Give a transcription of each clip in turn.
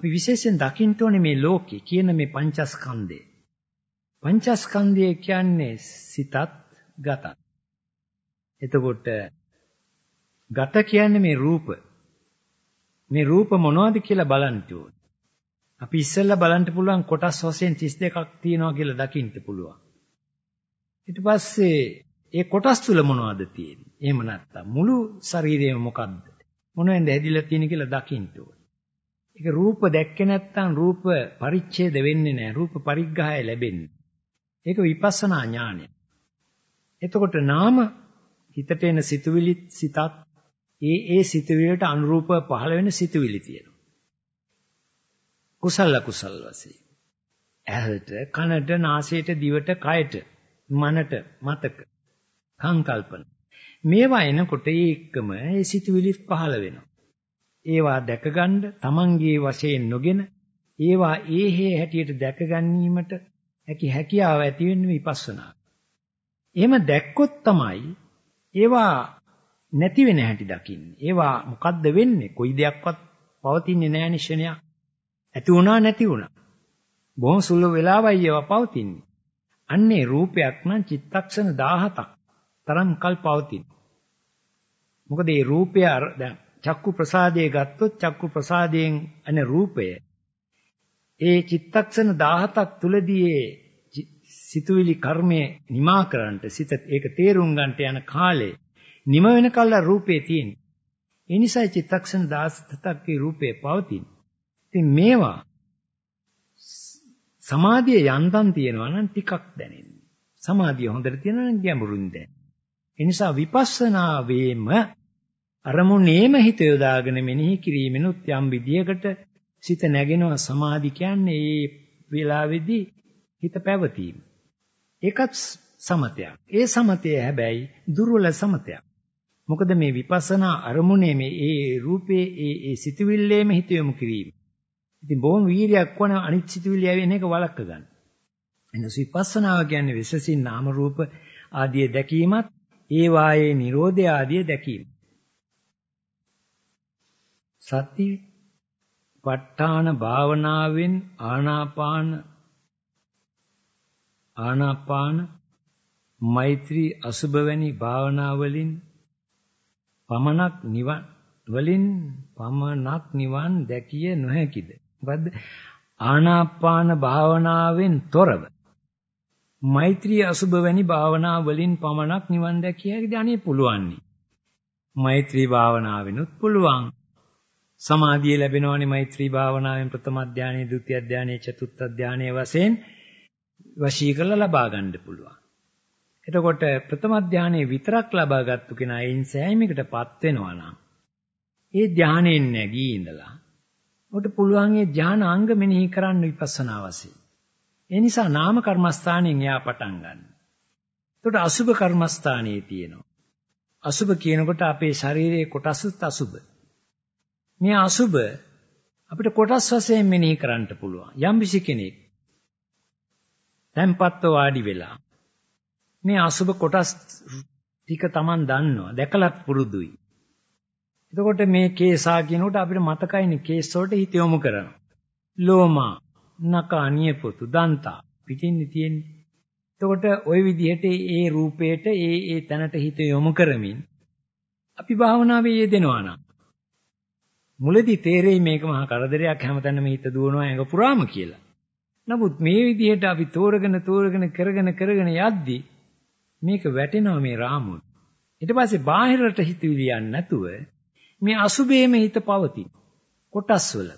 අපි විශේෂයෙන් දකින්න ඕනේ මේ ලෝකේ කියන මේ පංචස්කන්ධය. පංචස්කන්ධය කියන්නේ සිතත් ගතත්. එතකොට ගත කියන්නේ මේ රූප. මේ රූප මොනවද කියලා බලන්න ඕනේ. අපි ඉස්සෙල්ලා බලන්න පුළුවන් කොටස් වශයෙන් 32ක් තියෙනවා කියලා දකින්න පුළුවන්. ඊට පස්සේ ඒ කොටස් තුල මොනවද තියෙන්නේ? එහෙම නැත්තම් මුළු ශරීරයම මොකද්ද? මොනවෙන්ද හැදිලා තියෙන්නේ කියලා දකින්න ඕනේ. ඒක රූප දැක්කේ නැත්තම් රූප පරිච්ඡේද වෙන්නේ නැහැ. රූප පරිග්‍රහය ලැබෙන්නේ. ඒක විපස්සනා ඥානය. එතකොට නාම හිතට එන සිතුවිලි සිතත් ඒ ඒ සිතුවිලට අනුරූප පහළ වෙන සිතුවිලි තියෙනවා. කුසල කුසල් වශයෙන්. ඇහැට, කනට, නාසයට, දිවට, කයට, මනට, මතක, සංකල්පන. මේවා එනකොට ඒකම ඒ සිතුවිලි පහළ වෙනවා. ඒවා දැකගන්න තමන්ගේ වශයෙන් නොගෙන ඒවා ඒ හේ හැටියට දැක ගැනීමට හැකි හැකියාව ඇති වෙන්නේ විපස්සනා. එහෙම දැක්කොත් තමයි ඒවා නැති වෙන හැටි දකින්නේ. ඒවා මොකද්ද වෙන්නේ? කොයි දෙයක්වත් පවතින්නේ නැහැ නිශ්චනයක්. ඇති වුණා නැති වුණා. බොහොම සුළු වෙලාවයි ඒවා පවතින්නේ. අන්නේ රූපයක් නම් චිත්තක්ෂණ 17ක් තරම් කල් පවතින. මොකද මේ රූපය දැන් චක්කු ප්‍රසාදයේ ගත්තොත් චක්කු ප්‍රසාදයෙන් අන රූපය ඒ චිත්තක්ෂණ 17ක් තුලදී සිතුවිලි කර්මය නිමා කරන්නට සිත ඒක තේරුම් ගන්නට යන කාලේ නිම වෙනකල් රූපේ තියෙන. ඒ නිසා චිත්තක්ෂණ 17ක් රූපේ පවතින. ඉතින් මේවා සමාධිය යන්තම් තියෙනවා නම් ටිකක් දැනෙන්නේ. සමාධිය හොඳට තියෙනවා නම් ගැඹුරින් දැනෙන්නේ. ඒ නිසා විපස්සනා වේම අරමුණේම හිත යොදාගෙන මෙනෙහි කිරීමෙනුත් යම් විදියකට සිත නැගෙනවා සමාධි කියන්නේ ඒ වෙලාවේදී හිත පැවතීම. ඒකත් සමතයක්. ඒ සමතය හැබැයි දුර්වල සමතයක්. මොකද මේ විපස්සනා අරමුණේ මේ ඒ රූපේ ඒ ඒ සිතුවිල්ලේම හිත යොමු කිරීම. ඉතින් බොහොම වීර්යයක් වන අනිත් සිතුවිලි ඇවෙන එක වළක්ව ගන්න. එනස විපස්සනාව කියන්නේ විශේෂින් නාම රූප ආදී දැකීමත් ඒ වායේ Nirodha ආදී දැකීම. සති ප ဋ ාණ භාවනාවෙන් ආනාපාන ආනාපාන මෛත්‍රී අසුබ වැනි භාවනා වලින් පමණක් නිවන් වලින් පමණක් නිවන් දැකිය නොහැකිද? මොකද්ද? ආනාපාන භාවනාවෙන් තොරව මෛත්‍රී අසුබ වැනි භාවනා වලින් පමණක් නිවන් දැකිය හැකිද? අනේ පුළුවන් මෛත්‍රී භාවනාවෙනුත් පුළුවන්. සමාධිය ලැබෙනවනේ මෛත්‍රී භාවනාවෙන් ප්‍රථම ධානයේ, ဒုတိ ය ධානයේ, චතුර්ථ ධානයේ වශයෙන් වශී කරලා ලබා ගන්න පුළුවන්. එතකොට ප්‍රථම ධානයේ විතරක් ලබා ගත්තු කෙනා එයින් සෑහීමකටපත් වෙනවා නම් ඒ ධානයෙන් නැගී ඉඳලා ඔබට පුළුවන් ඒ ධාන අංග මෙනෙහි කරන්න විපස්සනා වශයෙන්. ඒ නිසා නාම කර්මස්ථානයෙන් එයා පටන් ගන්න. එතකොට අසුභ කර්මස්ථානයේ තියෙනවා. අසුභ කියනකොට අපේ ශරීරයේ කොටසත් අසුභ. මේ අසුබ අපිට කොටස් වශයෙන් මෙනෙහි කරන්න පුළුවන්. යම් කිසි කෙනෙක් tempatto වාඩි වෙලා මේ අසුබ කොටස් ටික Taman දන්නවා. දැකලත් පුරුදුයි. එතකොට මේ කේසා කියනකොට අපිට මතකයිනේ කේස් වලට හිත යොමු කරනවා. ලෝමා, නකා, නියපොතු, දන්තා පිටින්නේ තියෙන්නේ. එතකොට ওই විදිහට ඒ රූපයට ඒ ඒ තැනට හිත යොමු කරමින් අපි භාවනාවේ යෙදෙනවා නම් මුලදී තේරෙයි මේක මහා කරදරයක් හැමතැනම හිත දුවනවා ඇඟ පුරාම කියලා. නමුත් මේ විදිහට අපි තෝරගෙන තෝරගෙන කරගෙන කරගෙන යද්දී මේක වැටෙනවා මේ රාමුවට. ඊට පස්සේ බාහිරට හිතවිලි යන්නේ නැතුව මේ අසුබේම හිත පවතින. කොටස් වල.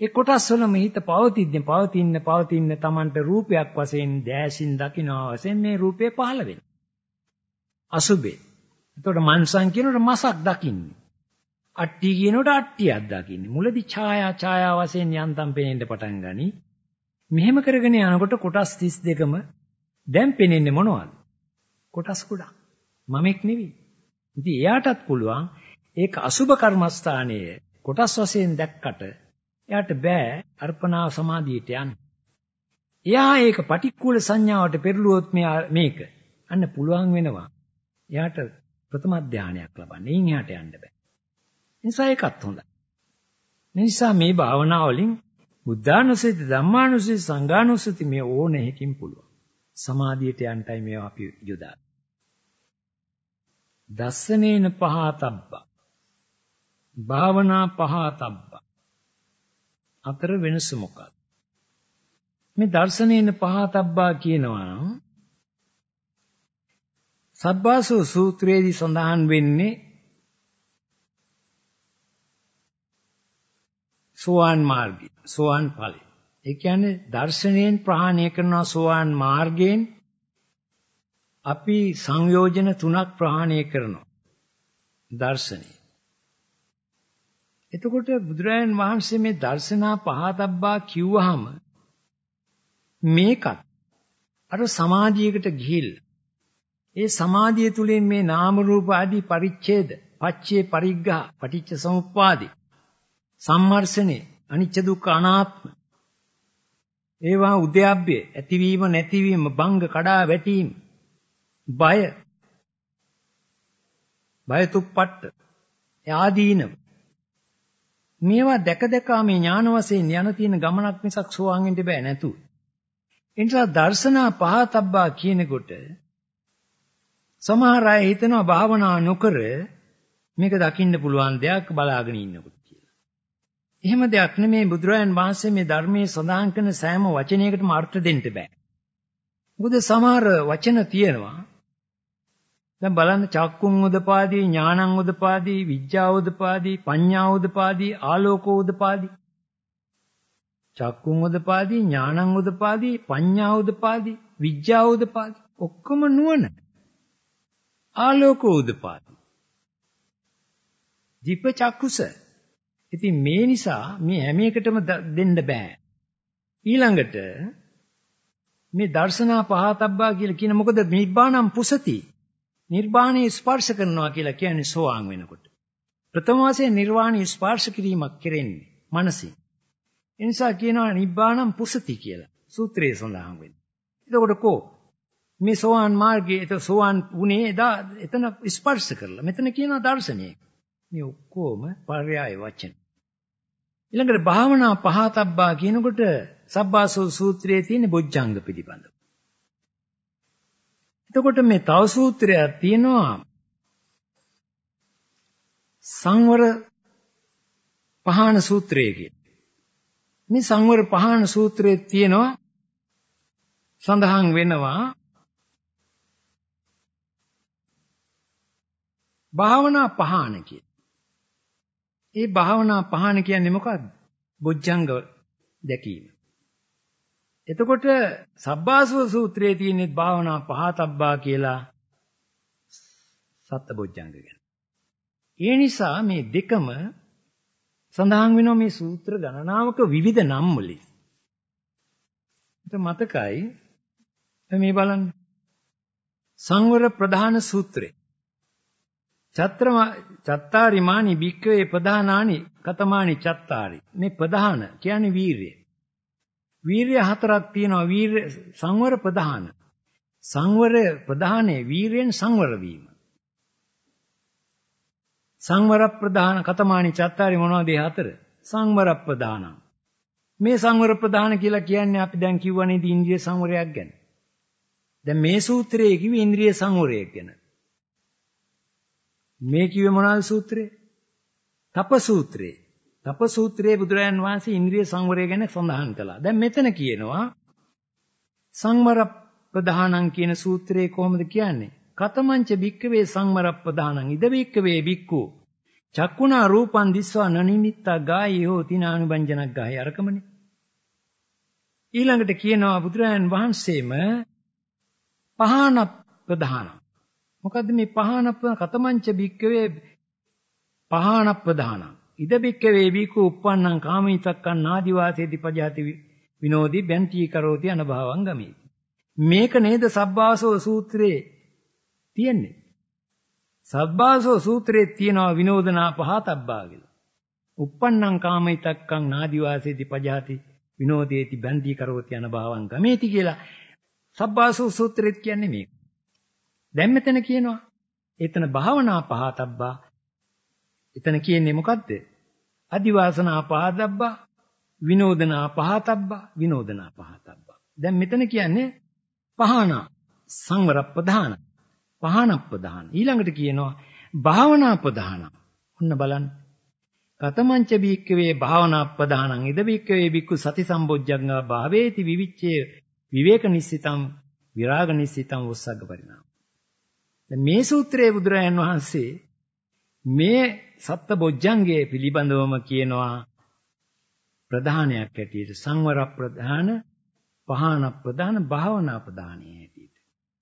ඒ කොටස් වලම හිත පවතිද්දී පවතින්න පවතින්න Tamanට රූපයක් වශයෙන් දැසින් දකින්නවා වශයෙන් මේ රූපේ පහළ වෙනවා. අසුබේ. එතකොට මන්සන් කියනකොට මසක් දකින්නේ. අට්ටි කියනකොට අට්ටියක් දකින්නේ. මුලදී ඡායා ඡායා වශයෙන් යන්තම් පේන්න පටන් ගනි. මෙහෙම කරගෙන යනකොට කොටස් 32ම දැන් පේන්නේ මොනවද? කොටස් කුඩා. මමෙක් නෙවෙයි. ඉතින් එයාටත් පුළුවන් ඒක අසුබ කර්මස්ථානයේ කොටස් වශයෙන් දැක්කට එයාට බෑ අර්පණා සමාධියට යන්න. එයා ඒක පටික්කුල සංඥාවට පෙරළුවොත් මේක අන්න පුළුවන් වෙනවා. එයාට ප්‍රථම ධානයක් ලබන්න. එයින් එහාට යන්න බෑ. නිසා ඒකත් හොඳයි. නිසා මේ භාවනාව වලින් බුද්ධානුස්සති ධම්මානුස්සති සංඝානුස්සති මේ ඕන එකකින් පුළුවන්. සමාධියට යන්ටයි මේවා අපි යොදා. දස්සනේන පහතබ්බා. භාවනා පහතබ්බා. අතර වෙනස මොකක්ද? මේ දර්ශනේන පහතබ්බා කියනවා නම් සබ්බාසෝ සූත්‍රයේදී සඳහන් වෙන්නේ සෝවාන් මාර්ගය සෝවාන් ඵලය. ඒ කියන්නේ දර්ශනයෙන් ප්‍රහාණය කරන සෝවාන් මාර්ගයෙන් අපි සංයෝජන තුනක් ප්‍රහාණය කරනවා. දර්ශනය. එතකොට බුදුරජාණන් වහන්සේ මේ දර්ශනා පහතබ්බා කිව්වහම මේකත් අර සමාධියකට ගිහිල්ලා ඒ සමාධිය තුලින් මේ නාම රූප ආදී පරිච්ඡේද පච්චේ පරිග්ගහ පටිච්ච සමුප්පාදේ සම්මර්ෂණේ අනිච්ච දුක්ඛ අනාත්ම. ඒවා උද්‍යප්පය ඇතිවීම නැතිවීම භංග කඩා වැටීම. බය. බය තුප්පට්ට ආදීනව. මේවා දැක දැක මේ ඥාන වශයෙන් යන තියෙන ගමනක් මිසක් සෝවාන් වෙන්න බෑ නැතුව. ඒ නිසා දර්ශනා පහතබ්බා කියනකොට සමහර අය හිතනවා භාවනා නොකර මේක දකින්න පුළුවන් දෙයක් බලාගෙන ඉන්නකොට. කියලා. එහෙම දෙයක් නෙමේ බුදුරජාන් වහන්සේ මේ ධර්මයේ සඳහන් කරන සෑම වචනයකටම අර්ථ දෙන්න බෑ. මොකද සමහර වචන තියෙනවා. දැන් බලන්න චක්කුං උදපාදී ඥානං උදපාදී විඥා උදපාදී පඤ්ඤා උදපාදී ආලෝකෝ උදපාදී. චක්කුං උදපාදී ඥානං උදපාදී පඤ්ඤා උදපාදී විඥා උදපාදී. ඔක්කොම නුවණ. ආලෝක උදපාදී. දීප චක්කුස. ඉතින් මේ නිසා මේ හැම එකටම දෙන්න බෑ ඊළඟට මේ දර්ශනා පහතබ්බා කියලා කියන මොකද නිබ්බානම් පුසති නිර්වාණය ස්පර්ශ කරනවා කියලා කියන්නේ සෝවාන් වෙනකොට ප්‍රථම වශයෙන් නිර්වාණය ස්පර්ශ කිරීමක් කෙරෙන්නේ මනසින් ඒ නිසා කියනවා නිබ්බානම් පුසති කියලා. සූත්‍රයේ සඳහන් වෙන්නේ. එතකොට කෝ මේ සෝවාන් මාර්ගයේ එත සෝවාන් වුණේ එදා එතන ස්පර්ශ කරලා. මෙතන කියනවා දර්ශනය. මේ ඔක්කොම පර්යාය වචන. ඊළඟට භාවනා පහතබ්බා කියනකොට සබ්බාසෝ සූත්‍රයේ තියෙන බොජ්ජංග පිළිබඳව. එතකොට මේ තව සූත්‍රයක් තියෙනවා සංවර පහන සූත්‍රය කියන. මේ සංවර පහන සූත්‍රයේ තියෙනවා සඳහන් වෙනවා භාවනා පහන කිය. ඒ භාවනා පහන කියන්නේ මොකක්ද? බොජ්ජංග දැකීම. එතකොට සබ්බාසව සූත්‍රයේ තියෙන භාවනා පහතබ්බා කියලා සත්ත බොජ්ජංග ගැන. ඒ නිසා මේ දෙකම සඳහන් වෙනවා මේ සූත්‍ර ගණනාවක විවිධ නම් වලින්. මතකයි මේ බලන්න. සංවර ප්‍රධාන සූත්‍රය. චත්‍ර චත්තාරිමානි භික්කවේ ප්‍රධානානි කතමානි චත්තාරි. මේ ප්‍රධාන කියන්නේ වීරිය. වීරිය හතරක් තියෙනවා වීර සංවර ප්‍රධාන. සංවර ප්‍රධානයේ වීරයෙන් සංවර වීම. සංවර ප්‍රදාන කතමානි චත්තාරි මොනවද ඒ හතර? සංවර ප්‍රදාන. මේ සංවර ප්‍රදාන කියලා කියන්නේ අපි දැන් කිව්වනේ ඉන්ද්‍රිය සංවරයක් ගැන. දැන් මේ සූත්‍රයේ කිව්වේ ඉන්ද්‍රිය සංවරයක් ගැන. මේ කිව්වේ මොනවාද සූත්‍රේ? තප සූත්‍රේ. තප සූත්‍රයේ බුදුරජාන් වහන්සේ ඉන්ද්‍රිය සංවරය ගැන සඳහන් කළා. දැන් මෙතන කියනවා සංවර ප්‍රධානං කියන සූත්‍රයේ කොහොමද කියන්නේ? කතමංච භික්කවේ සංවරප්පදානං ඉද භික්කවේ භික්ඛු චක්කුණා රූපං දිස්වා නනිමිත්තා ගායී හෝ තිනානුබංජනක් ගායි අරකමනේ ඊළඟට කියනවා බුදුරජාන් වහන්සේම පහන ප්‍රධාන මොකද්ද මේ පහන කතමංච භික්කවේ පහන ප්‍රධාන ඉද භික්කවේ භික්ඛු uppannං කාමීතක්කං නාදිවාසේති පජාති විනෝදී බැන්ටි කරෝති අනභවං ගමේ මේක නේද සබ්බාසෝ සූත්‍රයේ තියෙන්නේ. සබ්බාසෝ සූත්‍රයේ තියෙනවා විනෝදනා පහතබ්බා කියලා. uppannam කාමිතක්කං නාදිවාසේති පජාති විනෝදේති බන්දී කරෝති යන භාවං ගමේති කියලා සබ්බාසෝ සූත්‍රෙත් කියන්නේ මේක. දැන් මෙතන කියනවා. එතන භාවනා පහතබ්බා එතන කියන්නේ මොකද්ද? අදිවාසනා පහතබ්බා විනෝදනා පහතබ්බා විනෝදනා පහතබ්බා දැන් මෙතන කියන්නේ පහන සංවර ප්‍රධාන පහන ප්‍රධාන ඊළඟට කියනවා භාවනා ප්‍රධාන ඔන්න බලන්න. කතමංච බීක්කවේ භාවනා ප්‍රධානං ඉද බීක්කවේ බික්කු සති සම්බොජ්ජංගා භාවේති විවිච්ඡේ විවේක නිස්සිතං විරාග නිස්සිතං වස්සග්ග පරිණාම. දැන් මේ සූත්‍රයේ බුදුරජාන් වහන්සේ මේ සත්ත බොජ්ජංගයේ පිළිබඳවම කියනවා ප්‍රධානයක් හැටියට සංවර ප්‍රධාන පහන ප්‍රධාන භාවනා ප්‍රධානයේ හැටියට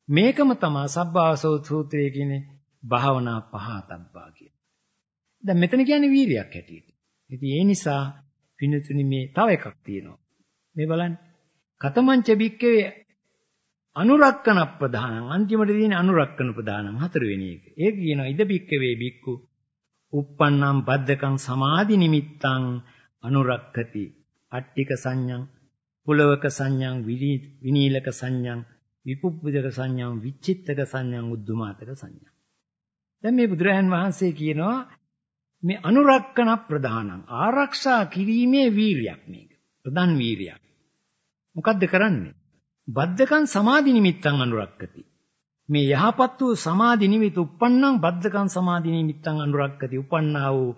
මේකම තමයි සබ්බාසෝ සූත්‍රයේ කියන්නේ භාවනා පහතබ්බා කියන. දැන් මෙතන කියන්නේ වීරියක් හැටියට. ඉතින් ඒ නිසා පින්නතුනි මේ තව එකක් තියෙනවා. මේ බලන්න. කතමංච බික්කවේ අනුරක්කන ප්‍රධානං අන්තිමට තියෙන අනුරක්කන ප්‍රධානං හතරවෙනි එක. ඒක කියනවා ඉද බික්කවේ බික්කු uppannam baddakam samadhi nimittang අනුරක්කති අට්ටික සංඥං පුලවක සංඥං විනීලක සංඥං විපුප්පුජක සංඥං විචිත්තක සංඥං උද්දුමාතක සංඥං දැන් මේ බුදුරජාන් වහන්සේ කියනවා මේ අනුරක්කන ප්‍රධානං ආරක්ෂා කිරීමේ වීරියක් මේක. ප්‍රධාන වීරියක්. මොකද්ද කරන්නේ? බද්ධකං සමාධි නිමිත්තං අනුරක්කති මේ යහපත් වූ සමාධි නිමිත උප්පන්නං බද්ධකං සමාධි නිමිත්තං අනුරක්කති උපන්නා වූ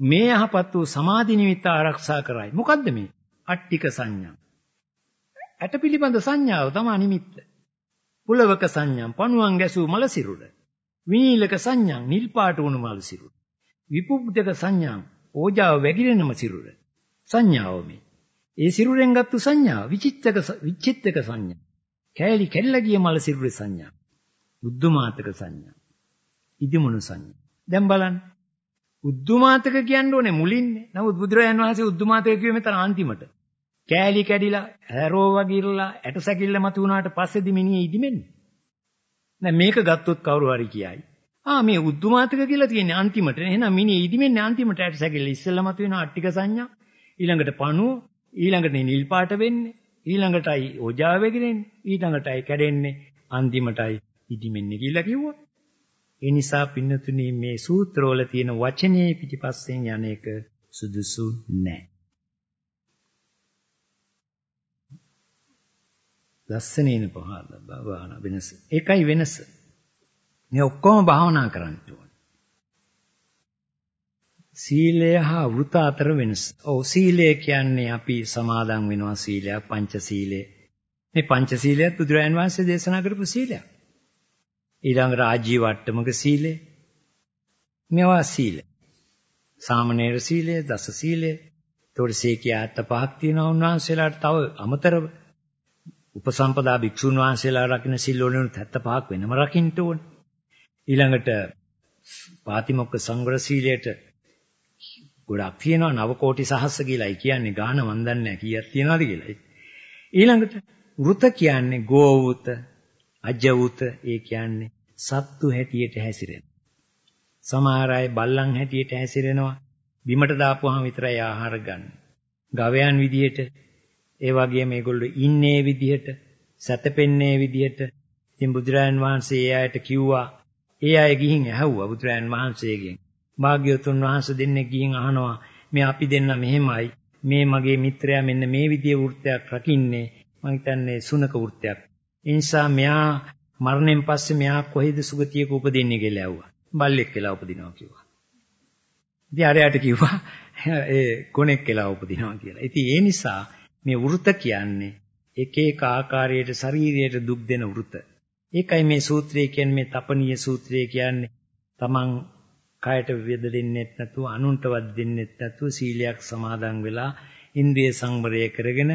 මේ යහපත් වූ සමාධි නිමිත්ත ආරක්ෂා කරයි. මොකද්ද මේ? අට්ටික සංඥා. ඇට පිළිබඳ සංඥාව තමයි නිමිත්ත. පුලවක සංඥා පණුවන් ගැසූ මල සිරුර. විනීලක සංඥා නිල් පාට වුණු මල සිරුර. විපුබ්දක සංඥා ඕජාව වැగిරෙනම සිරුර. සංඥාව මේ. ඒ සිරුරෙන් ගත්තු සංඥාව විචිත්තක විචිත්තක සංඥා. කෑලි කැල්ල ගිය මල සිරුරේ සංඥා. බුද්ධමාතක සංඥා. ඉදිමුණු සංඥා. දැන් බලන්න. උද්දුමාතක කියන්න ඕනේ මුලින්නේ. නමුත් බුදුරජාණන් වහන්සේ උද්දුමාතක කිව්වේ මෙතන අන්තිමට. කෑලි කැඩිලා, හැරෝ වගිරලා, ඇට සැකිල්ල මත වුණාට පස්සේදී මිනිහ ඉදිමෙන්නේ. දැන් මේක ගත්තොත් කවුරු හරි කියයි. ආ මේ උද්දුමාතක කියලා තියෙන්නේ අන්තිමට. එහෙනම් මිනිහ ඉදිමෙන්නේ අන්තිමට ඇට සැකිල්ල ඉස්සෙල්ලා මත වෙන අට්ටික සංඥා. ඊළඟට පණුව, ඊළඟට නිල් පාට වෙන්නේ, ඊළඟටයි ඕජාව වෙගිරෙන්නේ, ඊළඟටයි කැඩෙන්නේ, අන්තිමටයි ඉදිමෙන්නේ කියලා කිව්වා. ඒ නිසා පින්නතුනි මේ සූත්‍රවල තියෙන වචනේ පිටිපස්සෙන් යන එක සුදුසු නැහැ. ලස්සනේන පහළ භාවනා වෙනස. ඒකයි වෙනස. මේ ඔක්කොම භාවනා කරන්න ඕනේ. සීලය හා වෘත අතර වෙනස. ඔව් සීලය කියන්නේ අපි සමාදන් වෙනවා සීලයක් පංච සීලය. මේ පංච සීලයත් බුදුරජාන් වහන්සේ දේශනා කරපු සීලයක්. ඊළඟ රාජ්‍ය වට්ටමක සීලය. මේවා සීල. සාමණේර සීලය, දස සීලය. ඒතකොට සීකියාත්ත පහක් තියෙනවා උන්වහන්සේලාට තව අමතරව. උපසම්පදා භික්ෂුන් වහන්සේලා රකින්න සීල් වලින් 75ක් වෙනම රකින්න ඕනේ. ඊළඟට පාතිමොක්ක සංවර සීලයට ගොඩක් තියෙනවා නව කෝටි සහස්ස කියලායි කියන්නේ ගාන මන් දන්නේ නැහැ කීයක් තියනවද කියලා. ඊළඟට වෘත කියන්නේ ගෝවෘත අජවුත ඒ කියන්නේ සත්තු හැටියට හැසිරෙන. සමහර අය බල්ලන් හැටියට හැසිරෙනවා. බිමට දාපුවාම විතරයි ආහාර ගන්න. ගවයන් විදියට ඒ වගේම මේගොල්ලෝ ඉන්නේ විදියට, සැතපෙන්නේ විදියට. ඉතින් බුදුරජාන් වහන්සේ ඒ අයට කිව්වා. ඒ අය ගිහින් ඇහුවා බුදුරජාන් වහන්සේගෙන්. භාග්‍යවතුන් වහන්සේ දෙන්නේ ගිහින් අහනවා මේ අපි දෙන්න මෙහෙමයි. මේ මගේ මිත්‍රයා මෙන්න මේ විදිය වෘත්තයක් රකින්නේ. මම හිතන්නේ සුනක වෘත්තයක්. ඒ නිසා මෙයා මරණයෙන් පස්සේ මෙයා කොහෙද සුගතියක උපදින්නේ කියලා ඇහුවා. බල්ලෙක් කියලා උපදිනවා කිව්වා. ඉතින් අරයට කිව්වා ඒ ගොනෙක් කියලා උපදිනවා කියලා. ඉතින් ඒ නිසා මේ වෘත කියන්නේ එක එක ආකාරයට ශරීරයට දුක් දෙන වෘත. ඒකයි මේ සූත්‍රය කියන්නේ මේ තපනීය සූත්‍රය කියන්නේ තමන් කයට වේද දෙන්නෙත් නැතුව අනුන්ටවත් දෙන්නෙත් නැතුව සීලයක් සමාදන් වෙලා ඉන්ද්‍රිය සංවරය කරගෙන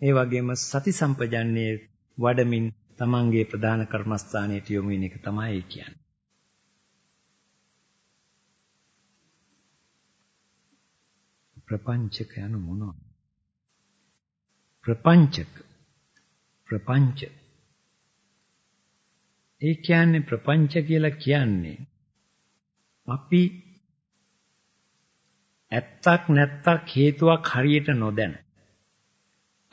ඒ වගේම සති සම්පජන්නේ වඩමින් තමන්ගේ ප්‍රධාන කර්මස්ථානයට යොමු වෙන එක තමයි කියන්නේ. ප්‍රපංචක යනු මොනවද? ප්‍රපංචක ප්‍රපංච ඒ කියන්නේ ප්‍රපංච කියලා කියන්නේ අපි ඇත්තක් නැත්තක් හේතුවක් හරියට නොදැන.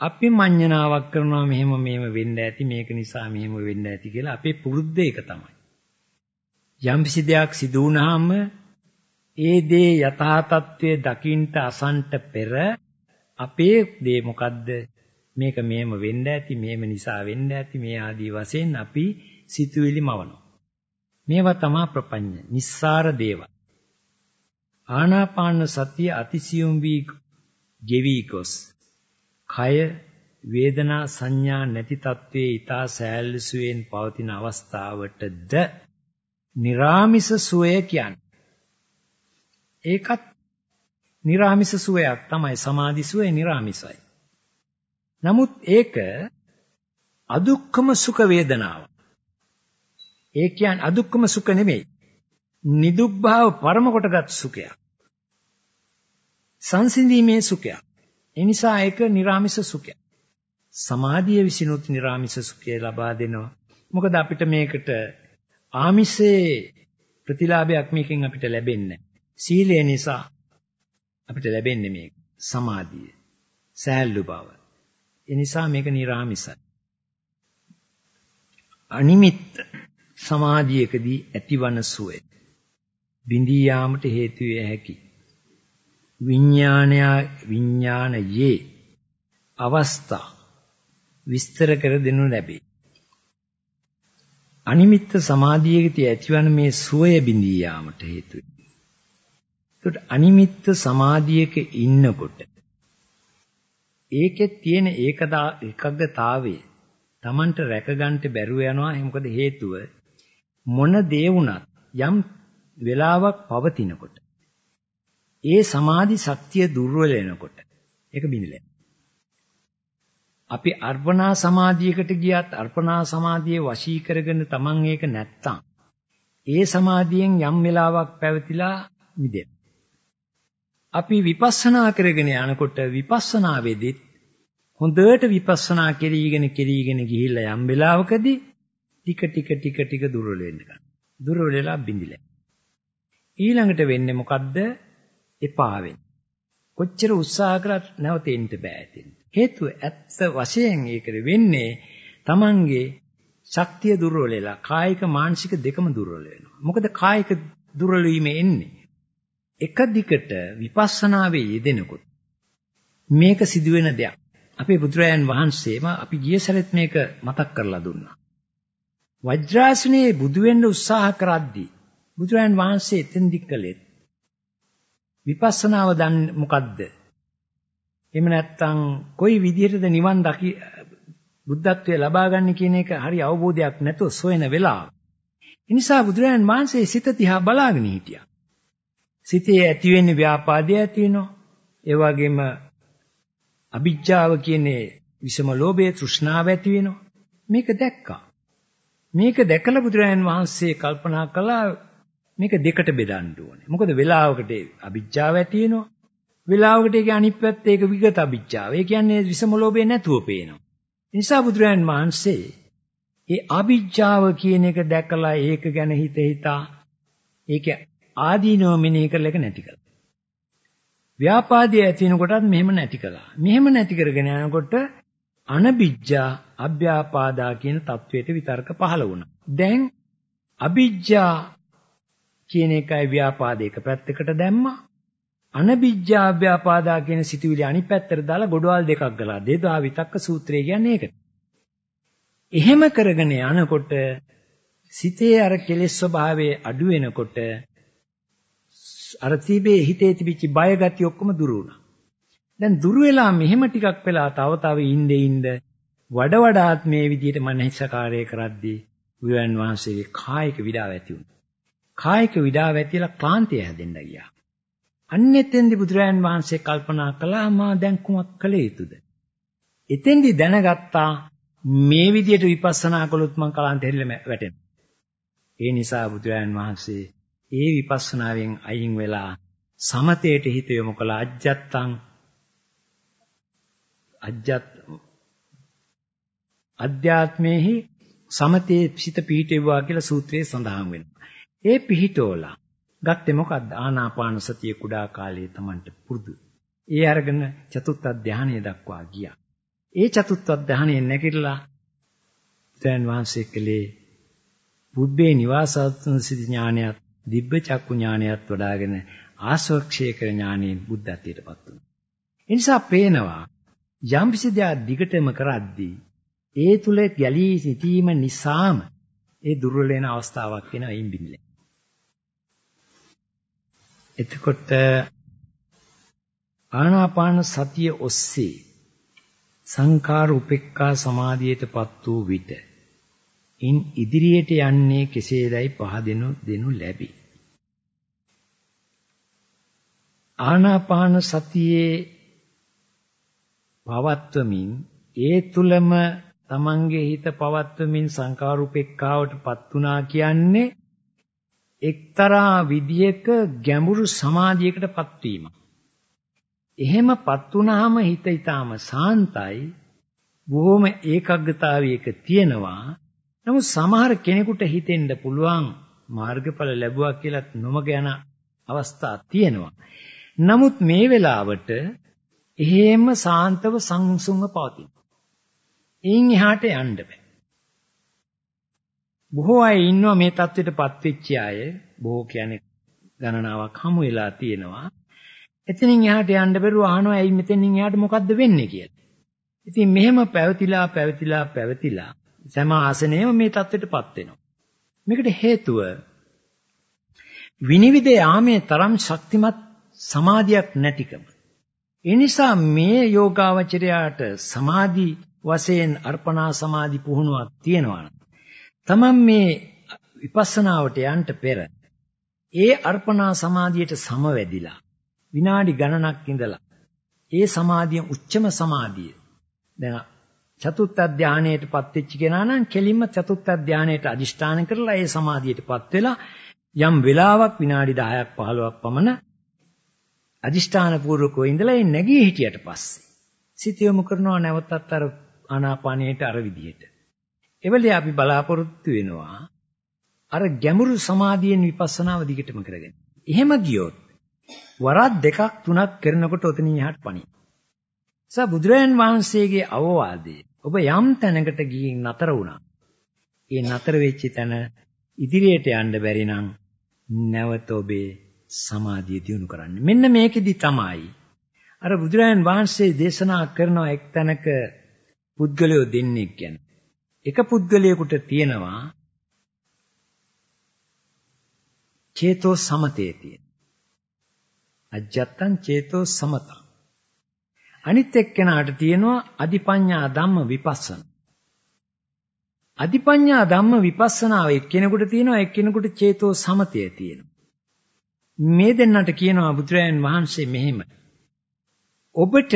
අපි මඤ්ඤණාවක් කරනවා මෙහෙම මෙහෙම වෙන්න ඇති මේක නිසා මෙහෙම වෙන්න ඇති කියලා අපේ පුරුද්ද ඒක තමයි. යම්කිසි දෙයක් සිදු වුණාම ඒ දේ යථා තත්වයේ දකින්ට අසන්ට පෙර අපේ දේ මොකද්ද? මේක මෙහෙම වෙන්න ඇති මෙහෙම නිසා වෙන්න ඇති මේ ආදී වශයෙන් අපි සිතුවිලි මවනවා. මේවා තමා ප්‍රපඤ්ඤ, nissara deva. ආනාපාන සතිය අතිසියුම් වී ගෙවි ගොස්. කය වේදනා සංඥා නැති තත්වයේ ඊතා සෑල්සුවෙන් පවතින අවස්ථාවටද निराமிස සුවය කියන්නේ. ඒකත් निराமிස සුවයක් තමයි සමාධි සුවය निराமிසයි. නමුත් ඒක අදුක්කම සුඛ වේදනාව. ඒ කියන්නේ අදුක්කම සුඛ නෙමෙයි. නිදුක් භාව පරම කොටගත් සුඛයක්. සංසිඳීමේ සුඛයක්. ඒ නිසා ඒක निराமிස සුඛයක්. සමාධිය විසිනුත් निराமிස සුඛය ලබා දෙනවා. මොකද අපිට මේකට ආමිසේ ප්‍රතිලාභයක් මේකෙන් අපිට ලැබෙන්නේ සීලය නිසා අපිට ලැබෙන්නේ මේක. සමාධිය. සෑල්ලු බව. ඒ නිසා මේක निराமிසයි. අනිමිත්ත සමාධියකදී ඇතිවන සුවය බිඳී යාමට හේතු වේ හැකි විඥානය විඥානයේ අවස්ථා විස්තර කර දෙනු ලැබේ. අනිමිත්ත සමාධියකදී ඇතිවන මේ සුවය බිඳී යාමට හේතු වෙනවා. ඒකට අනිමිත්ත සමාධියක ඉන්නකොට ඒකේ තියෙන ඒකදා එකග්ගතාවය Tamanට රැකගන්න බැරුව යනවා. මොකද හේතුව මොන දේ වුණත් යම් වෙලාවක් පවතිනකොට ඒ සමාධි ශක්තිය දුර්වල වෙනකොට ඒක බිඳිලා අපි අර්පණා සමාධියකට ගියත් අර්පණා සමාධිය වශී කරගෙන Taman ඒක නැත්තම් ඒ සමාධියෙන් යම් වෙලාවක් පැවතිලා මිදෙන. අපි විපස්සනා කරගෙන යනකොට විපස්සනා වෙදිත් හොඳට විපස්සනා කෙරීගෙන කෙරීගෙන ගිහිල්ලා යම් වෙලාවකදී ටික ටික ටික ටික දුර්වල වෙන්න ගන්නවා. දුර්වල වෙලා බිඳිලා. ඊළඟට වෙන්නේ මොකද්ද? එපා වෙන්නේ. කොච්චර උත්සාහ කරත් නැවතෙන්න බෑ එතෙන්ට. හේතුව ඇත්ත වශයෙන් ඒකට වෙන්නේ Tamange ශක්තිය දුර්වල වෙලා කායික මානසික දෙකම දුර්වල වෙනවා. මොකද කායික දුර්වල වීම එන්නේ එක දිගට විපස්සනාවේ යෙදෙනකොට මේක සිදුවෙන දෙයක්. අපේ බුදුරයන් වහන්සේම අපි ගිය සැරෙත් මේක මතක් කරලා දුන්නා. වජ්‍රාසනයේ බුදු වෙන්න උත්සාහ කරද්දී බුදුරයන් වහන්සේ එතෙන්දි කළේ විපස්සනාව දන් මොකද්ද? එහෙම නැත්නම් කොයි විදිහටද නිවන් දකි බුද්ධත්වයේ ලබා ගන්න කියන එක හරි අවබෝධයක් නැතුව සොයන වෙලාව. ඒ නිසා බුදුරජාණන් වහන්සේ සිත දිහා බලාගෙන හිටියා. සිතේ ඇති වෙන්නේ ව්‍යාපාදය ඇති වෙනවා. ඒ වගේම අවිජ්ජාව කියන්නේ විසම ලෝභය තෘෂ්ණාව ඇති වෙනවා. මේක දැක්කා. මේක දැකලා බුදුරජාණන් වහන්සේ කල්පනා කළා මේක දෙකට බෙදන්න ඕනේ. මොකද වෙලාවකට අවිජ්ජාව ඇති වෙනවා. වෙලාවකට ඒකේ අනිත් පැත්ත ඒක විගත අවිජ්ජාව. ඒ කියන්නේ විසම ලෝභය නැතුව පේනවා. ඒ නිසා බුදුරජාන් වහන්සේ ඒ අවිජ්ජාව කියන එක දැකලා ඒක ගැන හිත හිතා ඒක ආදීනව මෙනෙහි කරලා ඒක නැති කළා. ව්‍යාපාදයේ ඇතින කොටත් මෙහෙම නැති කළා. මෙහෙම නැති කරගෙන යනකොට අනබිජ්ජා අභ්‍යාපාදා කියන தത്വයට විතර්ක පහළ වුණා. දැන් අබිජ්ජා කියන එකයි ව්‍යාපාදයක පැත්තකට දැම්මා. අනබිජ්ජා අභ්‍යාපාදා කියන සිතුවිලි අනිත් පැත්තට දාලා ගොඩවල් දෙකක් ගලා දෙදා විතක්ක සූත්‍රය කියන්නේ ඒකට. එහෙම කරගෙන යනකොට සිතේ අර කෙලෙස් ස්වභාවය අඩු වෙනකොට අර තිබේ හිතේ තිබිච්ච බය ගති ඔක්කොම දුරු වුණා. දැන් දුරු වෙලා මෙහෙම ටිකක් වෙලා තව තව ඉnde ඉnde වඩ වඩාත් මේ විදිහට මනසකාරය කරද්දී බුදුන් වහන්සේගේ කායික විඩාව ඇති වුණා. කායික විඩාව ඇතිලා ක්ලාන්තිය හැදෙන්න ගියා. අන්නෙතෙන්දි බුදුරයන් වහන්සේ කල්පනා කළා මා දැන් කුමක් කළ යුතුද? එතෙන්දි දැනගත්තා මේ විදියට විපස්සනා කළොත් මං කලන්ත හෙල්ල වැටෙනවා. ඒ නිසා බුදුරයන් වහන්සේ ඒ විපස්සනාවෙන් අයින් වෙලා සමතේට හිත යොමු කළ අජ්ජත්තං අජ්ජත් අධ්‍යාත්මේහි සමතේ සිත පිහිටෙවුවා කියලා සූත්‍රයේ සඳහන් වෙනවා. ඒ පිහිටෝලා ගත්තේ මොකද්ද? ආනාපාන සතිය කුඩා කාලයේ Tamanට පුරුදු. ඒ අරගෙන චතුත්ථ ධානය දක්වා ගියා. ඒ චතුත්ථ ධානය නැගිටලා දැන් වහන්සේ කලේ බුද්ධේ නිවාසාත්ම සිද්ධ ඥානයත් දිබ්බ චක්කු ඥානයත් වඩාගෙන ආස්වක්ෂේකර ඥානයෙන් බුද්ධත්වයටපත් වුණා. ඒ නිසා පේනවා යම් කිසි දෙයක් දිගටම කරද්දී ඒ තුල ගැලී සිටීම නිසාම ඒ දුර්වල වෙන අවස්ථාවක් වෙනවා ඉම්බින්නේ. එතකොට ආනාපාන සතිය ඔස්සේ සංකාර උපේක්ඛා සමාධියටපත් වූ විට ඉන් ඉදිරියට යන්නේ කෙසේදයි පහදෙනු දෙනු ලැබේ. ආනාපාන සතියේ පවත්වමින් ඒ තුලම තමන්ගේ හිත පවත්වමින් සංකාරුපෙක්කාවටපත් වුණා කියන්නේ එක්තරා විදියක ගැඹුරු සමාධියකටපත් වීම. එහෙමපත් වුණාම හිත ඊටාම සාන්තයි බොහොම ඒකාග්‍රතාවයක තියෙනවා. නමුත් සමහර කෙනෙකුට හිතෙන්න පුළුවන් මාර්ගඵල ලැබුවා කියලා නොමග යන අවස්ථා තියෙනවා. නමුත් මේ වෙලාවට එහෙම සාන්තව සංසුන්ව පවතින. එයින් එහාට යන්න බෑ. බොහෝ අය ඉන්නවා මේ தത്വෙටපත් වෙච්ච අය බොහෝ කියන්නේ ගණනාවක් හමු වෙලා තියෙනවා. එතනින් එහාට යන්න බැරුව අහනවා ඇයි මෙතනින් එහාට මොකද්ද වෙන්නේ කියලා. ඉතින් මෙහෙම පැවතිලා පැවතිලා පැවතිලා සෑම ආසනයම මේ தത്വෙටපත් වෙනවා. මේකට හේතුව විනිවිද යාමේ තරම් ශක්තිමත් සමාධියක් නැතිකම. ඒ නිසා මේ යෝගාවචරයාට සමාධි වශයෙන් අර්පණා සමාධි පුහුණුවක් තියෙනවා තමන් මේ විපස්සනාවට යන්න පෙර ඒ අර්පණා සමාධියට සමවැදිලා විනාඩි ගණනක් ඉඳලා ඒ සමාධිය උච්චම සමාධිය. දැන් චතුත්ථ ධානයටපත් වෙච්ච කෙනා නම් කෙලින්ම චතුත්ථ ධානයට අදිෂ්ඨාන කරලා ඒ සමාධියටපත් වෙලා යම් වෙලාවක් විනාඩි 10ක් 15ක් පමණ අදිෂ්ඨාන පූර්වකව ඉඳලා ඒ නැගී හිටියට පස්සේ සිත යොමු කරනවා නැවතත් අර ආනාපානයට අර විදිහට. එවලේ අපි බලාපොරොත්තු වෙනවා අර ගැඹුරු සමාධියෙන් විපස්සනාව දිගටම කරගෙන. එහෙම ගියොත් වරක් දෙකක් තුනක් කරනකොට ඔතනින් එහාට පණි. සා බුදුරයන් වහන්සේගේ අවවාදය ඔබ යම් තැනකට ගිහින් නතර වුණා. ඒ නතර වෙච්ච තැන ඉදිරියට යන්න බැරි නම් නැවත ඔබේ සමාධිය දියුණු කරන්න. මෙන්න මේකෙදි තමයි අර බුදුරජාන් වහන්සේ දේශනා කරන එක් තැනක පුද්ගලයෝ දෙන්නෙක් ගැන. එක පුද්ගලයෙකුට තියෙනවා චේතෝ සමතේ තියෙන. අජත්තං චේතෝ සමතං. අනිත් එක්කෙනාට තියෙනවා අදිපඤ්ඤා ධම්ම විපස්සන. අදිපඤ්ඤා ධම්ම විපස්සනාව එක්කෙනෙකුට තියෙනවා එක්කෙනෙකුට චේතෝ සමතය තියෙනවා. මේ දෙන්නට කියනවා බුදුරජාන් වහන්සේ මෙහෙම. ඔබට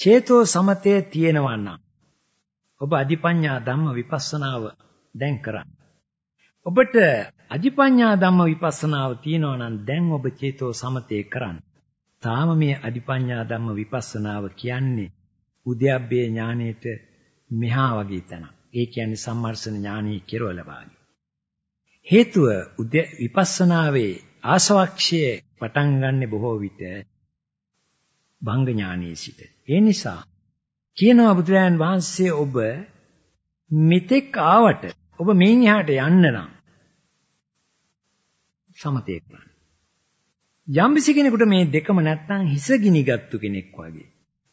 චේතෝ සමතය තියෙනවා නම් ඔබ අධිපඤ්ඤා ධම්ම විපස්සනාව දැන් කරන්න. ඔබට අධිපඤ්ඤා ධම්ම විපස්සනාව තියෙනවා නම් දැන් ඔබ චේතෝ සමතේ කරන්න. තාම මේ අධිපඤ්ඤා ධම්ම විපස්සනාව කියන්නේ උද්‍යප්පේ ඥානෙට මෙහා වගේ තැනක්. ඒ කියන්නේ සම්මර්ෂණ ඥානීය කෙරවල වාගේ. හේතුව විපස්සනාවේ ආසවක්ෂයේ පටන් ගන්න බොහෝ විට භංග ඥානයේ සිට. ඒ නිසා කියනවා බුදුරජාන් වහන්සේ ඔබ මෙතෙක් ආවට ඔබ මේන් එහාට යන්න නම් සමතේ කරන්න. යම්කිසි කෙනෙකුට මේ දෙකම නැත්නම් හිස ගිනිගත්තු කෙනෙක් වගේ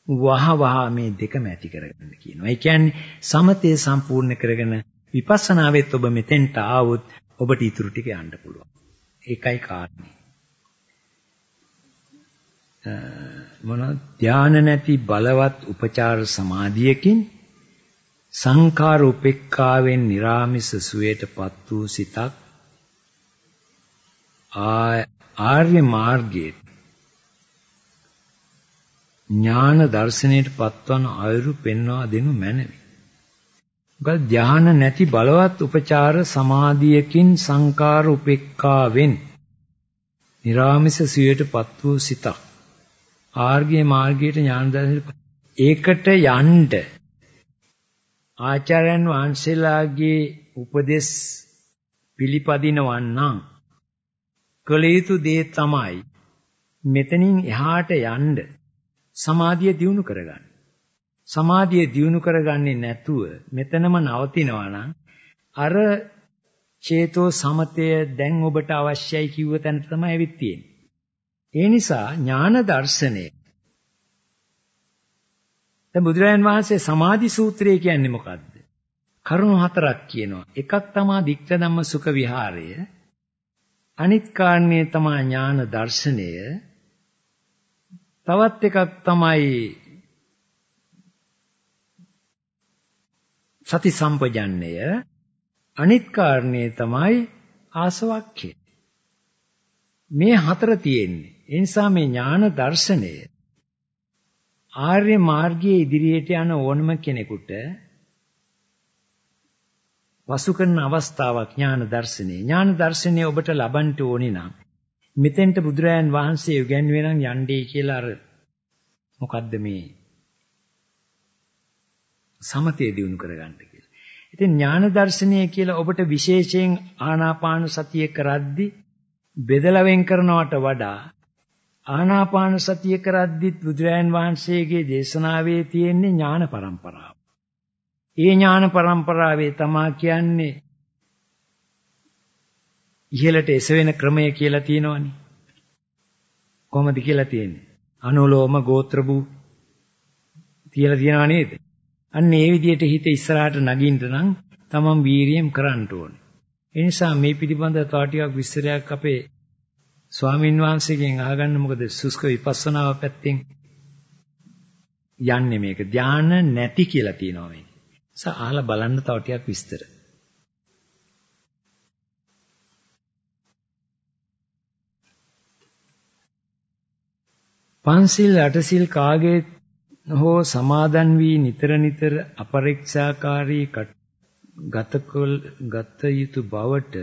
වහ වහ මේ දෙකම ඇති කරගන්න කියනවා. ඒ කියන්නේ සමතේ සම්පූර්ණ කරගෙන විපස්සනාවෙත් ඔබ මෙතෙන්ට ආවොත් ඔබට ඊටු ටික යන්න පුළුවන්. ඒකයි කාරණේ. මොන ධාන නැති බලවත් උපචාර සමාධියකින් සංඛාර උපේක්ඛාවෙන් निराமிස සුවේටපත් වූ සිතක් ආර්ය මාර්ගයේ ඥාන දර්ශනයට පත්වන අයුරු පෙන්වා දෙනු මැනවි. මොකද ධාන නැති බලවත් උපචාර සමාධියකින් සංකාර උපේක්ඛාවෙන් निराமிස සියයටපත් වූ සිතක්. ආර්ගයේ මාර්ගයට ඥාන ඒකට යන්න ආචාර්යන් වහන්සේලාගේ උපදෙස් පිළිපදිනවන්නම් කළ යුතු දේ තමයි මෙතනින් එහාට යන්න සමාධිය දියුණු කරගන්න. සමාධිය දියුණු කරගන්නේ නැතුව මෙතනම නවතිනවා නම් අර චේතෝ සමතය දැන් ඔබට අවශ්‍යයි කිව්ව තැන තමයි ඇවිත් තියෙන්නේ. ඒ නිසා ඥාන දර්ශනය දැන් බුදුරජාන් වහන්සේ සමාධි සූත්‍රය කියන්නේ මොකද්ද? කරුණු හතරක් කියනවා. එකක් තමයි දික්ක ධම්ම සුඛ විහාරය. අනිත් කාරණේ තමයි ඥාන දර්ශනය. තවත් එකක් තමයි සති සම්පජන්නය. අනිත් කාරණේ තමයි ආසවක්ඛය. මේ හතර තියෙන්නේ. ඒ නිසා මේ ඥාන දර්ශනය ආර්ය මාර්ගයේ ඉදිරියට යන ඕනම කෙනෙකුට වසු කරන අවස්ථාවක් ඥාන දර්ශනේ. ඥාන දර්ශනේ ඔබට ලබන්න ඕනේ නම් මෙතෙන්ට බුදුරයන් වහන්සේ උගන්වුවේ නම් යන්නේ කියලා අර මොකද්ද මේ සමතේ දියුණු කරගන්න කියලා. ඉතින් ඥාන දර්ශනය කියලා ඔබට විශේෂයෙන් ආනාපාන සතිය කරද්දි බෙදලා වෙන් කරනවට වඩා ආනාපාන සතිය කරද්දිත් බුදුරයන් වහන්සේගේ දේශනාවේ තියෙන ඥාන પરම්පරාව. ඒ ඥාන પરම්පරාවේ තමා කියන්නේ ඉහළට එසවෙන ක්‍රමය කියලා තියෙනවනේ. කොහොමද කියලා තියෙන්නේ? අනුලෝම ගෝත්‍රබු කියලා තියෙනවා නේද? අන්න ඒ විදිහට හිත ඉස්සරහට නගින්න නම් තමන් වීරියෙන් කරන්න ඕනේ. ඒ නිසා මේ පිළිබඳව තව ටිකක් විස්තරයක් අපේ ස්වාමින් වහන්සේගෙන් අහගන්න මොකද සුස්ක විපස්සනාව පැත්තෙන් යන්නේ මේක ධාන නැති කියලා තියෙනවා මේක. ඒ අහලා බලන්න තව ටිකක් විස්තර. පන්සිල් අටසිල් කාගේ හෝ සමාදන් වී නිතර නිතර අපරීක්ෂාකාරී ගතකල් ගත යුතු බවට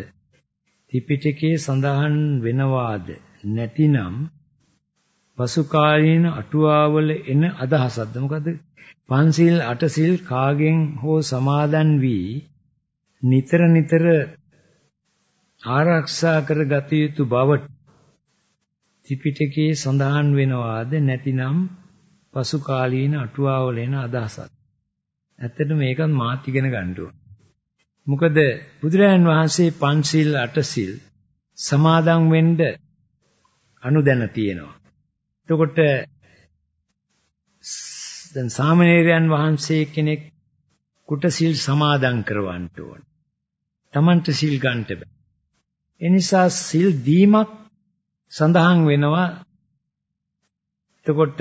ත්‍රිපිටකයේ සඳහන් වෙනවාද? නැතිනම් පසුකාලීන අටුවාවල එන අදහසක්ද? මොකද පන්සිල් අටසිල් කාගෙන් හෝ සමාදන් වී නිතර නිතර ආරක්ෂා කර ගත යුතු බවට ත්‍රිපිටකයේ සඳහන් වෙනවාද? නැතිනම් පසුකාලීන අටුවාවල එන අදහසක්. ඇත්තට මේකත් මාත් ඉගෙන ගන්න ඕන. මොකද බුදුරජාන් වහන්සේ පන්සිල් අටසිල් සමාදන් වෙන්න අනුදැන තියෙනවා. එතකොට දැන් සාමණේරයන් වහන්සේ කෙනෙක් කුට සිල් සමාදන් කරවන්න ඕන. Tamanට සිල් ගන්නට බෑ. ඒ නිසා සිල් දීමක් සඳහන් වෙනවා. එතකොට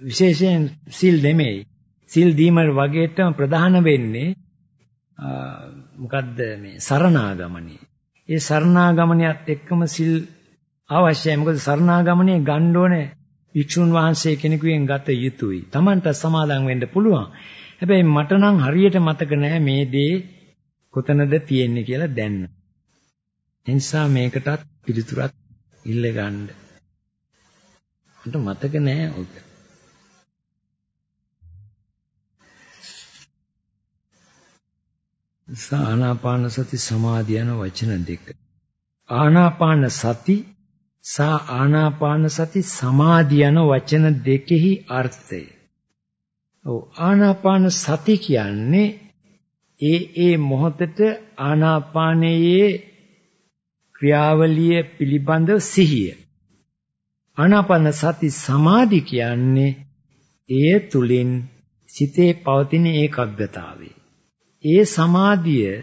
විශේෂයෙන් සිල් නෙමෙයි. සිල් දීම වගේටම ප්‍රධාන වෙන්නේ මොකද්ද මේ සරණාගමනේ. ඒ සරණාගමනියත් එක්කම සිල් අවශ්‍යයි. මොකද සරණාගමනේ ගන්න ඕනේ වික්ෂුන් වහන්සේ කෙනෙකුගෙන් ගත යුතුයි. Tamanට සමාදන් වෙන්න පුළුවන්. හැබැයි මට නම් හරියට මතක නැහැ මේ දේ කොතනද තියෙන්නේ කියලා දැන්න. එනිසා මේකටත් පිළිතුරක් ඉල්ල ගන්න. මට මතක නෑ ඔක. ආනාපාන සති සමාධිය යන වචන දෙක. ආනාපාන සති සා ආනාපාන සති සමාධිය යන වචන දෙකෙහි අර්ථය. ඔව් ආනාපාන සති කියන්නේ ඒ ඒ මොහොතට ආනාපානයේ ක්‍රියාවලිය පිළිබඳ සිහිය. ආනාපාන සති සමාධි කියන්නේ ඒ තුලින් සිතේ පවතින ඒකග්ගතාවය. ඒ සමාධිය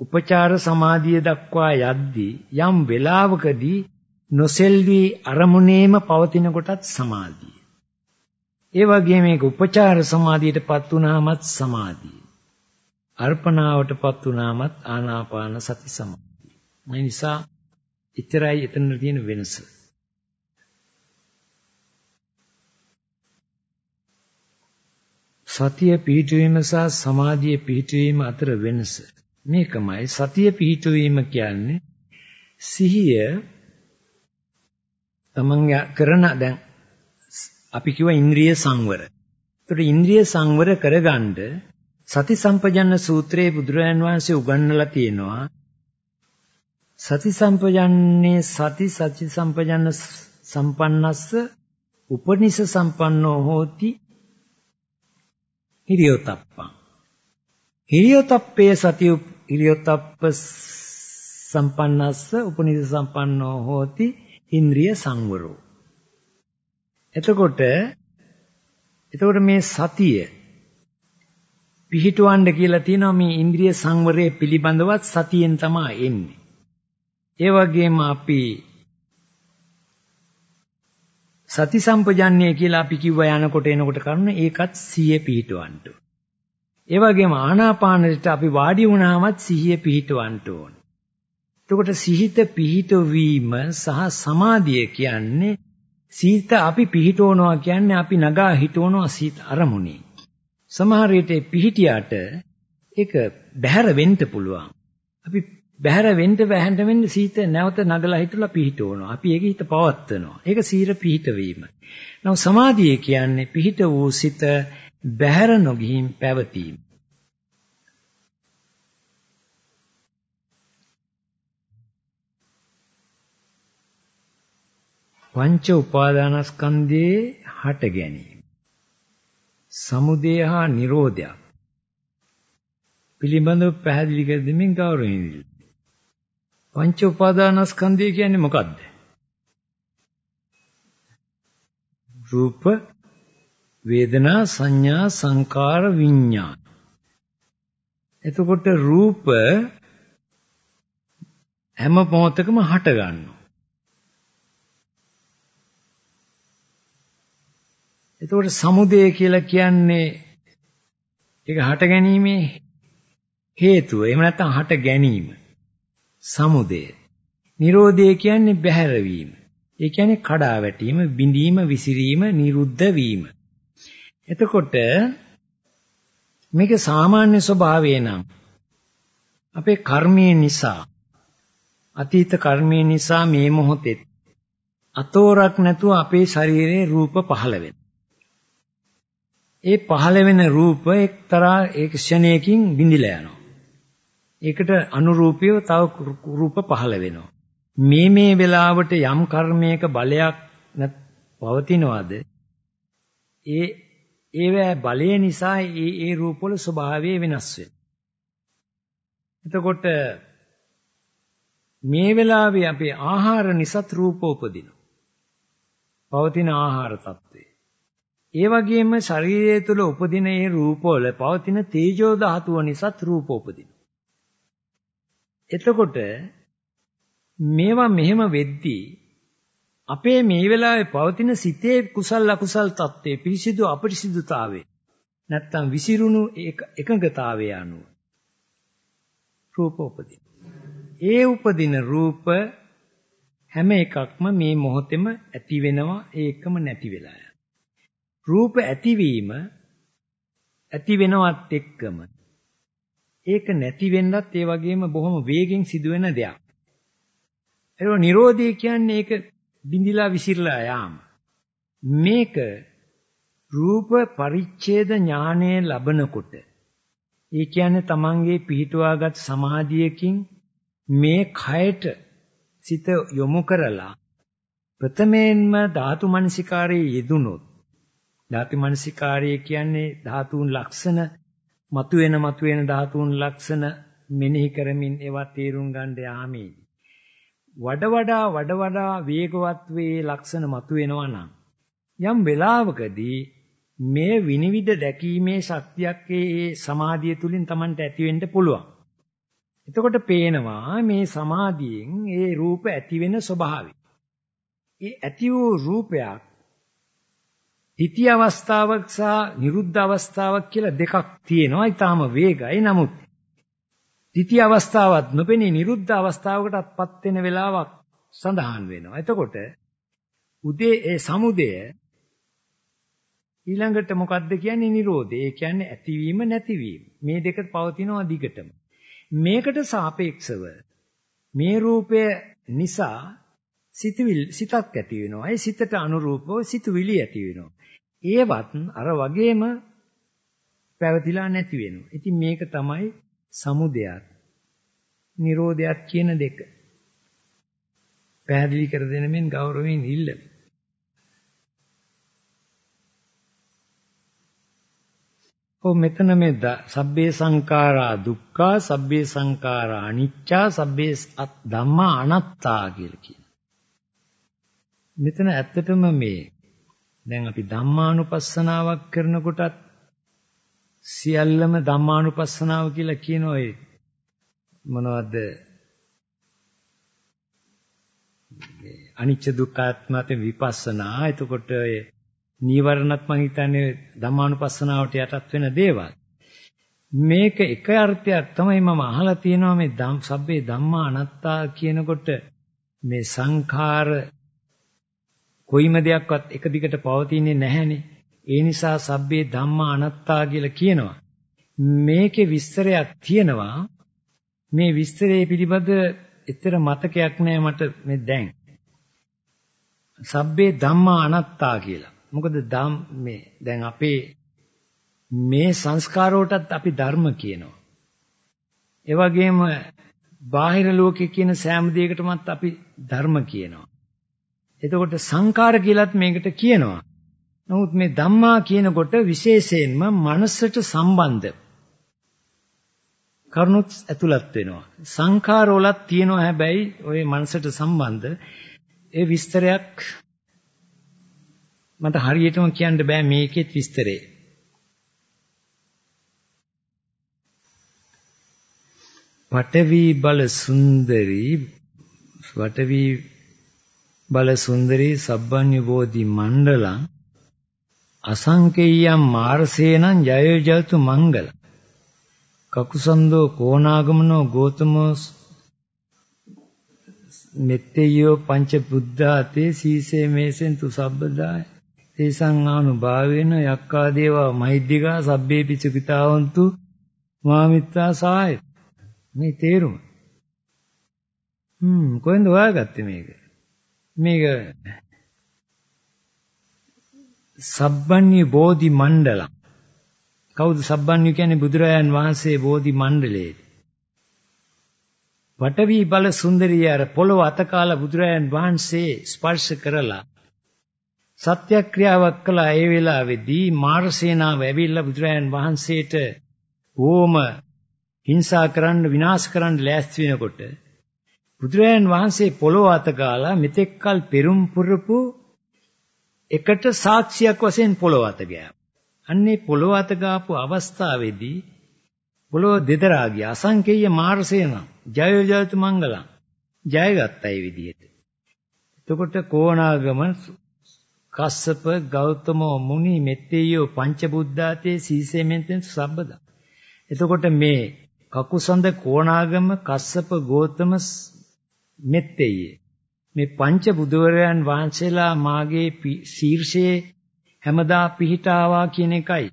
උපචාර සමාධිය දක්වා යද්දී යම් වෙලාවකදී නොසෙල්වි අරමුණේම පවතින කොටත් සමාධිය. ඒ වගේම මේක උපචාර සමාධියටපත් වුණාමත් සමාධිය. අර්පණාවටපත් වුණාමත් ආනාපාන සති සමාධිය. මේ නිසා ඉතරයි එතන තියෙන වෙනස. සතිය පිහිටවීම සහ සමාධිය පිහිටවීම අතර වෙනස. මේකමයි සතිය පිහිටවීම කියන්නේ. සිහිය තමන් කරන දැන් අපි කිව්ව ඉන්ද්‍රිය සංවර. ඒතර ඉන්ද්‍රිය සංවර කරගන්න සති සම්පජන්න සූත්‍රයේ බුදුරජාන් වහන්සේ උගන්වලා තියෙනවා. සති සම්පජන්නේ සති සති සම්පජන්න සම්පන්නස්ස උපනිෂ සම්පන්නෝ හෝති හිරියොතප්පං හිරියොතප්පේ සති හිරියොතප්ප සම්පන්නස්ස උපනිද සම්පන්නෝ හෝති ඉන්ද්‍රිය සංවරෝ එතකොට එතකොට මේ සතිය පිහිටවන්න කියලා තියෙනවා මේ ඉන්ද්‍රිය සංවරය පිළිබඳවත් සතියෙන් තමයි එන්නේ. ඒ වගේම අපි සති සම්පජන්ණය කියලා අපි කිව්ව යනකොට එනකොට කරන ඒකත් සිහිය පිහිටවන්න ඒ වගේම ආනාපානෙට අපි වාඩි වුණාමත් සිහිය පිහිටවන්න ඕන. එතකොට සිහිත පිහිටවීම සහ සමාධිය කියන්නේ සීත අපි පිහිටවනවා කියන්නේ අපි නගා හිටවනවා සීත අරමුණේ. සමහර විට පිහිටියට ඒක බැහැර වෙන්න පුළුවන්. අපි බැහැර වෙන්න බැහැන්ට වෙන්න සීත නැවත නගලා හිටලා පිහිටවනවා. අපි ඒක හිත පවත්වනවා. ඒක සීර පිහිටවීම. නමුත් සමාධිය කියන්නේ පිහිට වූ සිත බැහැර නොගිහින් පැවතීම. පංච උපාදානස්කන්ධයේ හට ගැනීම. සමුදය හා නිරෝධය පිළිබඳව පැහැදිලි කර දෙමින් ගෞරවණීය. පංච උපාදානස්කන්ධය කියන්නේ මොකක්ද? රූප වේදනා සංඥා සංකාර විඤ්ඤාණ. එතකොට රූප හැම මොහොතකම හට ගන්නවා. එතකොට සමුදය කියලා කියන්නේ ඒක හට ගැනීමේ හේතුව. එහෙම නැත්නම් හට ගැනීම. සමුදය. නිරෝධය කියන්නේ බැහැරවීම. ඒ කියන්නේ කඩා වැටීම, බිඳීම, විසිරීම, නිරුද්ධ වීම. එතකොට මේක සාමාන්‍ය ස්වභාවය නම් අපේ කර්මයේ නිසා අතීත කර්මයේ නිසා මේ මොහොතේ අතෝරක් නැතුව අපේ ශරීරයේ රූප පහළ වෙනවා. ඒ පහළ වෙන රූප එක්තරා ඒ ක්ෂණයකින් බිඳිලා යනවා. ඒකට අනුරූපීව තව රූප පහළ වෙනවා. මේ මේ වෙලාවට යම් කර්මයක බලයක් පවතිනවාද ඒ ඒවැ බලය නිසා ඒ ඒ රූපවල ස්වභාවය වෙනස් වෙනවා. එතකොට මේ වෙලාවේ අපේ ආහාර නිසත් රූප උපදිනවා. පවතින ආහාර తත්වේ. ඒ වගේම ශරීරය තුළ උපදින මේ රූපවල පවතින තේජෝ ධාතුව නිසාත් රූප උපදින. එතකොට මේවා මෙහෙම වෙද්දී අපේ මේ වෙලාවේ පවතින සිතේ කුසල් අකුසල් తත්වේ පිරිසිදු අපරිසිදුතාවේ නැත්තම් විසිරුණු එකඟතාවය අනුව රූප උපදින. ඒ උපදින රූප හැම එකක්ම මේ මොහොතේම ඇති වෙනවා ඒකම නැති වෙලා රූප ඇතිවීම ඇති වෙනවත් එක්කම ඒක නැති වෙන්නත් ඒ වගේම බොහොම වේගෙන් සිදුවෙන දෙයක්. ඒක නිරෝධය කියන්නේ ඒක බිඳිලා විසිරලා යාම. මේක රූප පරිච්ඡේද ඥානය ලබනකොට ඒ කියන්නේ තමන්ගේ පිහිටුවාගත් සමාධියකින් මේ කයට සිත යොමු කරලා ප්‍රථමයෙන්ම ධාතු මනසිකාරයේ යෙදුනොත් ධාතු මනසිකාරය කියන්නේ ධාතුන් ලක්ෂණ මතුවෙන මතුවෙන ධාතුන් ලක්ෂණ මෙනෙහි කරමින් ඒවා තේරුම් ගන්න යාමේදී වඩ වඩා වඩ වඩා වේගවත් වේ ලක්ෂණ මතුවෙනවා නම් යම් වෙලාවකදී මේ විනිවිද දැකීමේ ශක්තියක් ඒ සමාධිය තුලින් Tamanට ඇති වෙන්න පුළුවන්. එතකොට පේනවා මේ සමාධියෙන් ඒ රූප ඇති වෙන ස්වභාවය. ඒ ඇති වූ රූපයක් තිතිය අවස්ථාවක් සහ නිරුද්ධ අවස්ථාවක් කියලා දෙකක් තියෙනවා. ඊටාම වේගයි. නමුත් තිතිය අවස්ථාවත් නොපෙනී නිරුද්ධ අවස්ථාවකටපත් වෙන වෙලාවක් සඳහන් වෙනවා. එතකොට උදේ ඒ සමුදය ඊළඟට මොකද්ද කියන්නේ නිරෝධය. ඒ කියන්නේ ඇතිවීම නැතිවීම. මේ දෙක පවතිනවා දිගටම. මේකට සාපේක්ෂව මේ රූපය නිසා සිතවිල් සිතක් ඇති වෙනවා. ඒ සිතට අනුරූපව සිතුවිලි ඇති වෙනවා. ඒවත් අර වගේම පැවතිලා නැති වෙනවා. ඉතින් මේක තමයි සමුදයත් නිරෝධයත් කියන දෙක. පැහැදිලි කර දෙන මෙන් ගෞරවයෙන් ඉල්ලමි. ඔව් මෙතන මේ සබ්බේ සංඛාරා දුක්ඛා සබ්බේ සංඛාරා අනිච්චා සබ්බේ ධම්මා අනාත්තා කියලා කියනවා. මෙතන ඇත්තටම මේ දැන් අපි ධම්මානුපස්සනාවක් කරනකොටත් සියල්ලම ධම්මානුපස්සනාව කියලා කියන ඔය මොනවද? අනිච්ච දුක්ඛාත්මත විපස්සනා. එතකොට ඔය නීවරණත් මං හිතන්නේ ධම්මානුපස්සනාවට යටත් වෙන දේවල්. මේක එක අර්ථයක් තමයි මම අහලා තියෙනවා මේ ධම් සබ්බේ ධම්මා අනාත්තා කියනකොට මේ සංඛාර කොයිම දෙයක්වත් එක දිගට පවතින්නේ නැහැනේ ඒ නිසා සබ්බේ ධම්මා අනාත්තා කියලා කියනවා. මේකේ විස්තරයක් තියෙනවා. මේ විස්තරයේ පිළිබඳ එතර මතකයක් නෑ මට මේ දැන්. සබ්බේ ධම්මා අනාත්තා කියලා. මොකද ධම් මේ දැන් අපේ මේ සංස්කාරවලටත් අපි ධර්ම කියනවා. ඒ වගේම බාහිර ලෝකේ කියන සෑම දෙයකටමත් අපි ධර්ම කියනවා. එතකොට සංකාර කියලත් මේකට කියනවා. නමුත් මේ ධම්මා කියනකොට විශේෂයෙන්ම මනසට සම්බන්ධ කරුණුත් ඇතුළත් වෙනවා. සංඛාර වලත් තියෙනවා හැබැයි ওই මනසට සම්බන්ධ ඒ විස්තරයක් මට හරියටම කියන්න බෑ මේකෙත් විස්තරේ. පඨවි බල සුන්දරි වටවි බල සුන්දරි සබ්බඤ්ඤ බෝධි මණ්ඩලං අසංකේයම් මාරසේනං ජයජතු මංගල. කකුසන්දෝ කෝණාගමනෝ ගෝතමෝ මෙත්තේයෝ පංච බුද්ධාතේ සීසේ මේසෙන්තු සබ්බදාය. තේසං ආනුභාවේන යක්කා දේවා මහිද්దికා සබ්බේ පිචුකිතාවන්තු මාමිත්තා සාය. මේ තේරුම. හ්ම් කොහෙන්ද හොයාගත්තේ මේක? මේක සබ්බඤ්ඤ බෝධි මණ්ඩලම්. කවුද සබ්බඤ්ඤ කියන්නේ? බුදුරජාන් වහන්සේ බෝධි මණ්ඩලයේ. වටවි බල සුන්දරිය අර පොළොව අතකාලා බුදුරජාන් වහන්සේ ස්පර්ශ කරලා සත්‍යක්‍රියාවක් කළා. ඒ වෙලාවේදී මාර්සේනාව ඇවිල්ලා බුදුරජාන් වහන්සේට ඕම හිංසා කරන්න විනාශ කරන්න ලෑස්ති වෙනකොට බුදුරජාන් වහන්සේ පොළොව අතකාලා මෙතෙක්කල් පෙරම් පුරපු එකට සාක්ෂියක් වශයෙන් පොළොව අත ගෑවා. අන්නේ පොළොව අත ගාපු අවස්ථාවේදී පොළොව දෙදරා ගියා. අසංකේය මාර්සේන ජය ජයතු මංගලං. ජයගත්තා ඒ විදිහට. එතකොට කෝණාගම කස්සප ගෞතම මුනි මෙත්තේයෝ පංච බුද්ධාතේ සීසෙමෙන්තෙන් සබ්බදා. එතකොට මේ කකුසඳ කෝණාගම කස්සප ගෞතම මෙත්තේයේ. මේ පංච බුදුවරයන් වහන්සේලා මාගේ ශීර්ෂයේ හැමදා පිහිටාවා කියන එකයි.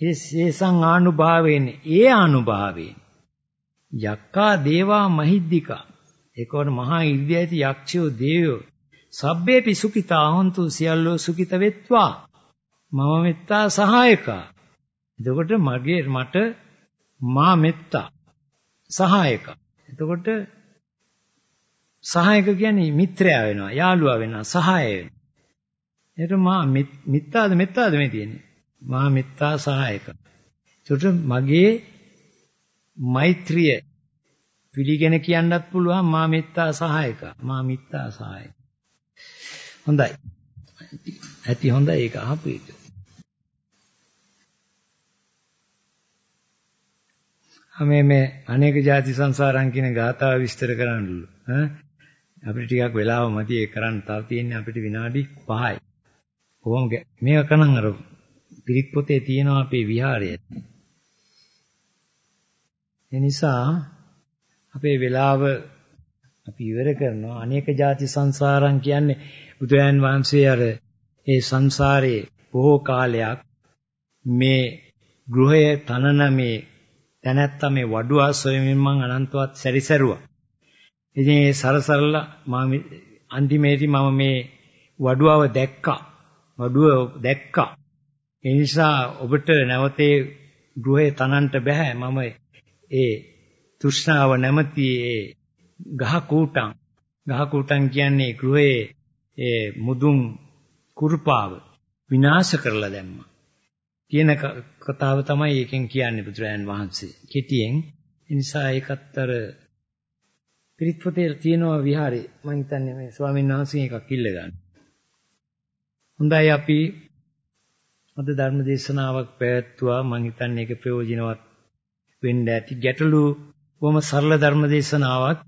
ඒ සේසං ආනුභාවයෙන් ඒ ආනුභාවයෙන්. යක්කා දේවා මහිද්దికා. ඒකවර මහා ඉර්ධ්‍යයිති යක්ෂයෝ දේවයෝ. සබ්බේපි සුඛිතා හොන්තු සියල්ලෝ සුඛිත වෙත්වා. මම මෙත්තා සහායකා. එතකොට මගේ මට මා මෙත්තා සහායකා. එතකොට සහායක කියන්නේ මිත්‍රයා වෙනවා, යාළුවා වෙනවා, සහාය වෙනවා. එතකොට මා මිත්තාද මෙත්තාද මේ තියෙන්නේ? මා මිත්තා සහායක. ඒකට මගේ මෛත්‍රිය පිළිගෙන කියන්නත් පුළුවන් මා මිත්තා සහායක. මා මිත්තා සහායක. හොඳයි. ඇති හොඳයි ඒක අහපු එක. මේ මේ අනේක ಜಾති සංසාරං කියන ගාථාව විස්තර කරන්නලු. ඈ අපිට ටිකක් වෙලාව මදි ඒ කරන්න තව තියෙන්නේ අපිට විනාඩි 5යි. කොහොම මේක කනන් අර පිරිත් පොතේ තියෙනවා අපේ විහාරය. ඒ නිසා අපේ වෙලාව අපි ඉවර කරනවා අනේක ಜಾති සංසාරම් කියන්නේ බුදුරයන් වහන්සේ අර ඒ සංසාරේ බොහෝ කාලයක් මේ ගෘහය තනන මේ තැනැත්තා මේ වඩුවා සොයමින් මං අනන්තවත් සැරිසරුවා. ඉතින් ඒ සරසරලා මම අන්තිමේදී මම මේ වඩුවව දැක්කා. වඩුව දැක්කා. ඒ නිසා ඔබට නැවතේ ගෘහේ තනන්න බෑ. මම ඒ තෘෂ්ණාව නැමැති ඒ ගහ කූටම් ගහ කූටම් කියන්නේ ගෘහේ ඒ මුදුන් කුරුපාව විනාශ කරලා දැම්මා. තියෙන කතාව තමයි ඒකෙන් කියන්නේ බුදුරයන් වහන්සේ. කෙටියෙන්. ඒ නිසා ඒකත් අර පිරිත් පොතේ තියෙනවා විහාරේ. මම හිතන්නේ මේ ස්වාමීන් වහන්සේ එකක් ඉල්ල ගන්න. හොඳයි අපි අද ධර්ම දේශනාවක් පැවැත්තුවා. මම හිතන්නේ ඒක ප්‍රයෝජනවත් වෙන්න ඇති. ගැටලු බොහොම සරල ධර්ම දේශනාවක්.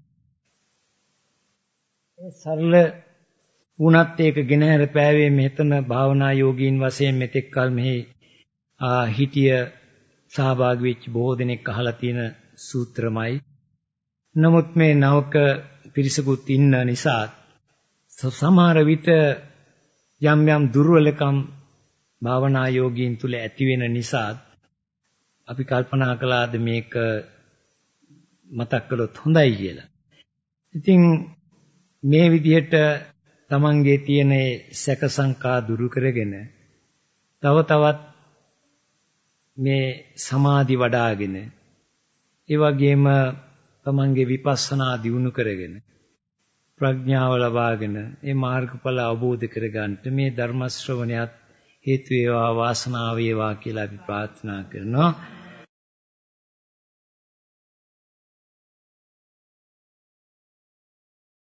ඒ සරල වුණත් ඒක ගෙනහැර පෑවේ මෙතන භාවනා යෝගීන් වශයෙන් මෙතෙක් කල මෙහි හිටිය සහභාගී වෙච්ච බොහෝ දෙනෙක් අහලා තියෙන සූත්‍රමයි. නමුත් මේ නවක පිරිසකුත් ඉන්න නිසා සමහර විට යම් යම් දුර්වලකම් භාවනා යෝගීන් තුල ඇති වෙන නිසා අපි කල්පනා කළාද මේක මතක් කළොත් හොඳයි කියලා. ඉතින් මේ විදිහට තමන්ගේ තියෙන සැක සංකා දුරු කරගෙන තව තවත් මේ සමාධි වඩ아가ගෙන ඒ වගේම තමන්ගේ විපස්සනා දියුණු කරගෙන ප්‍රඥාව ලබාගෙන ඒ මාර්ගඵල අවබෝධ කරගන්නට මේ ධර්ම ශ්‍රවණයත් හේතු වේවා වාසනාව වේවා කියලා අපි ප්‍රාර්ථනා කරනවා.